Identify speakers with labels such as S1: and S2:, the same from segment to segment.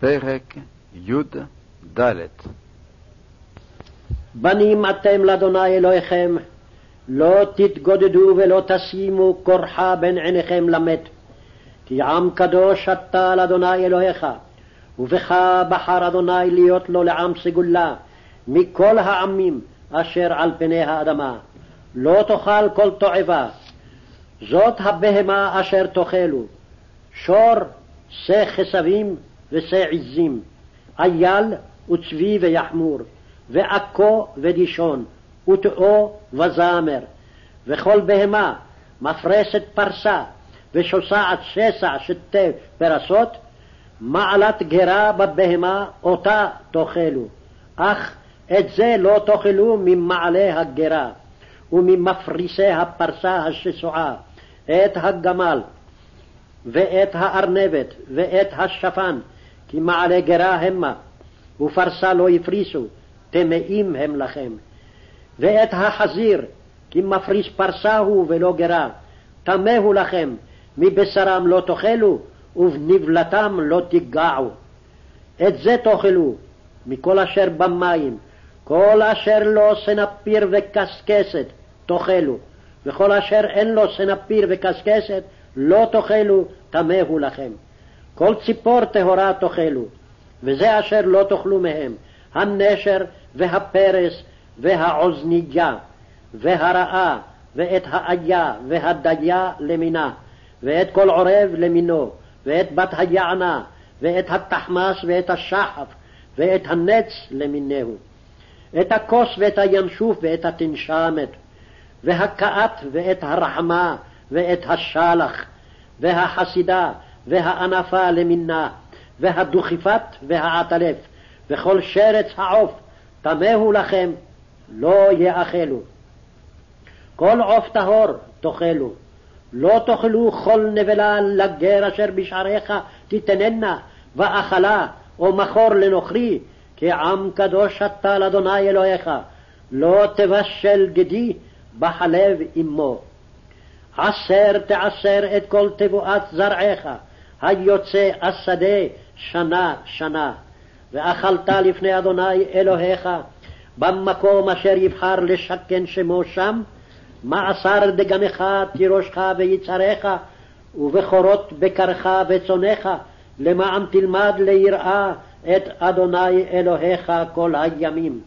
S1: פרק י"ד
S2: בנים אתם לאדוני אלוהיכם, לא תתגודדו ולא תשימו כורחה בין עיניכם למת. כי עם קדוש אתה לאדוני אלוהיך, ובך בחר אדוני להיות לו לעם סגולה, מכל העמים אשר על פני האדמה. לא תאכל כל תועבה. זאת הבהמה אשר תאכלו, שור, שא כסבים ושא עזים, אייל וצבי ויחמור, ועכו ודישון, וטאו וזמר, וכל בהמה, מפרסת פרסה, ושוסעת שסע שתי פרסות, מעלת גרה בבהמה, אותה תאכלו, אך את זה לא תאכלו ממעלה הגרה, וממפריסי הפרסה השסועה, את הגמל, ואת הארנבת, ואת השפן, כי מעלה גרה המה, ופרסה לא הפריסו, טמאים הם לכם. ואת החזיר, כי מפריס פרסה הוא ולא גרה, טמא הוא לכם, מבשרם לא תאכלו, ובנבלתם לא תיגעו. את זה תאכלו, מכל אשר במים, כל אשר לו סנפיר וקשקשת תאכלו, וכל אשר אין לו סנפיר וקשקשת לא תאכלו, טמא הוא לכם. כל ציפור טהורה תאכלו, וזה אשר לא תאכלו מהם, הנשר והפרס והעוזניה, והרעה, ואת האיה והדיה למינה, ואת כל עורב למינו, ואת בת היענה, ואת התחמס ואת השחף, ואת הנץ למינהו, את הכוס ואת הינשוף ואת התנשמת, והכאת ואת הרחמה, ואת השלח, והחסידה, והענפה למינה, והדוכיפת והעטלף, וכל שרץ העוף, טמאו לכם, לא יאכלו. כל עוף טהור תאכלו, לא תאכלו כל נבלה לגר אשר בשעריך תיתננה, ואכלה, או מכור לנוכרי, כי עם קדוש אתה לאדוני אלוהיך, לא תבשל גדי בחלב אמו. עשר תעשר את כל תבואת זרעך, היוצא השדה שנה שנה. ואכלת לפני אדוני אלוהיך, במקום אשר יבחר לשכן שמו שם, מעשר דגנך תירושך ויצריך, ובכורות בקרך וצונך, למען תלמד ליראה את אדוני אלוהיך כל הימים.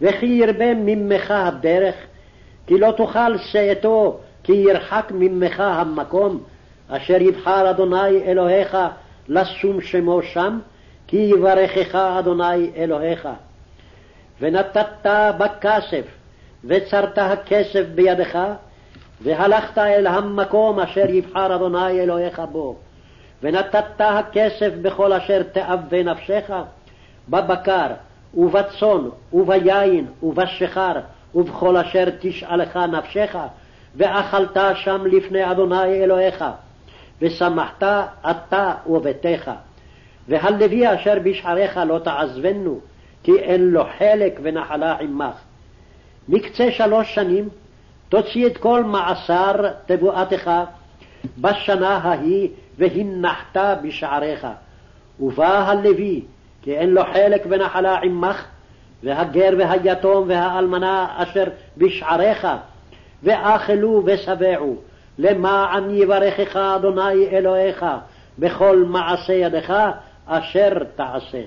S2: וכי ירבה ממך הדרך, כי לא תאכל שאתו, כי ירחק ממך המקום, אשר יבחר אדוני אלוהיך לשום שמו שם, כי יברכך אדוני אלוהיך. ונתת בכסף, וצרת הכסף בידך, והלכת אל המקום אשר יבחר אדוני אלוהיך בו. ונתת הכסף בכל אשר תאווה נפשך, בבקר, ובצאן, וביין, ובשיכר, ובכל אשר תשאלך נפשך, ואכלת שם לפני אדוני אלוהיך, ושמחת אתה וביתך. והלוי אשר בשעריך לא תעזבנו, כי אין לו חלק ונחלה עמך. מקצה שלוש שנים תוציא את כל מעשר תבואתך בשנה ההיא והנחת בשעריך. ובא הלוי, כי אין לו חלק ונחלה עמך, והגר והיתום והאלמנה אשר בשעריך, ואכלו ושבעו, למען יברכך אדוני אלוהיך בכל מעשה ידך אשר תעשה.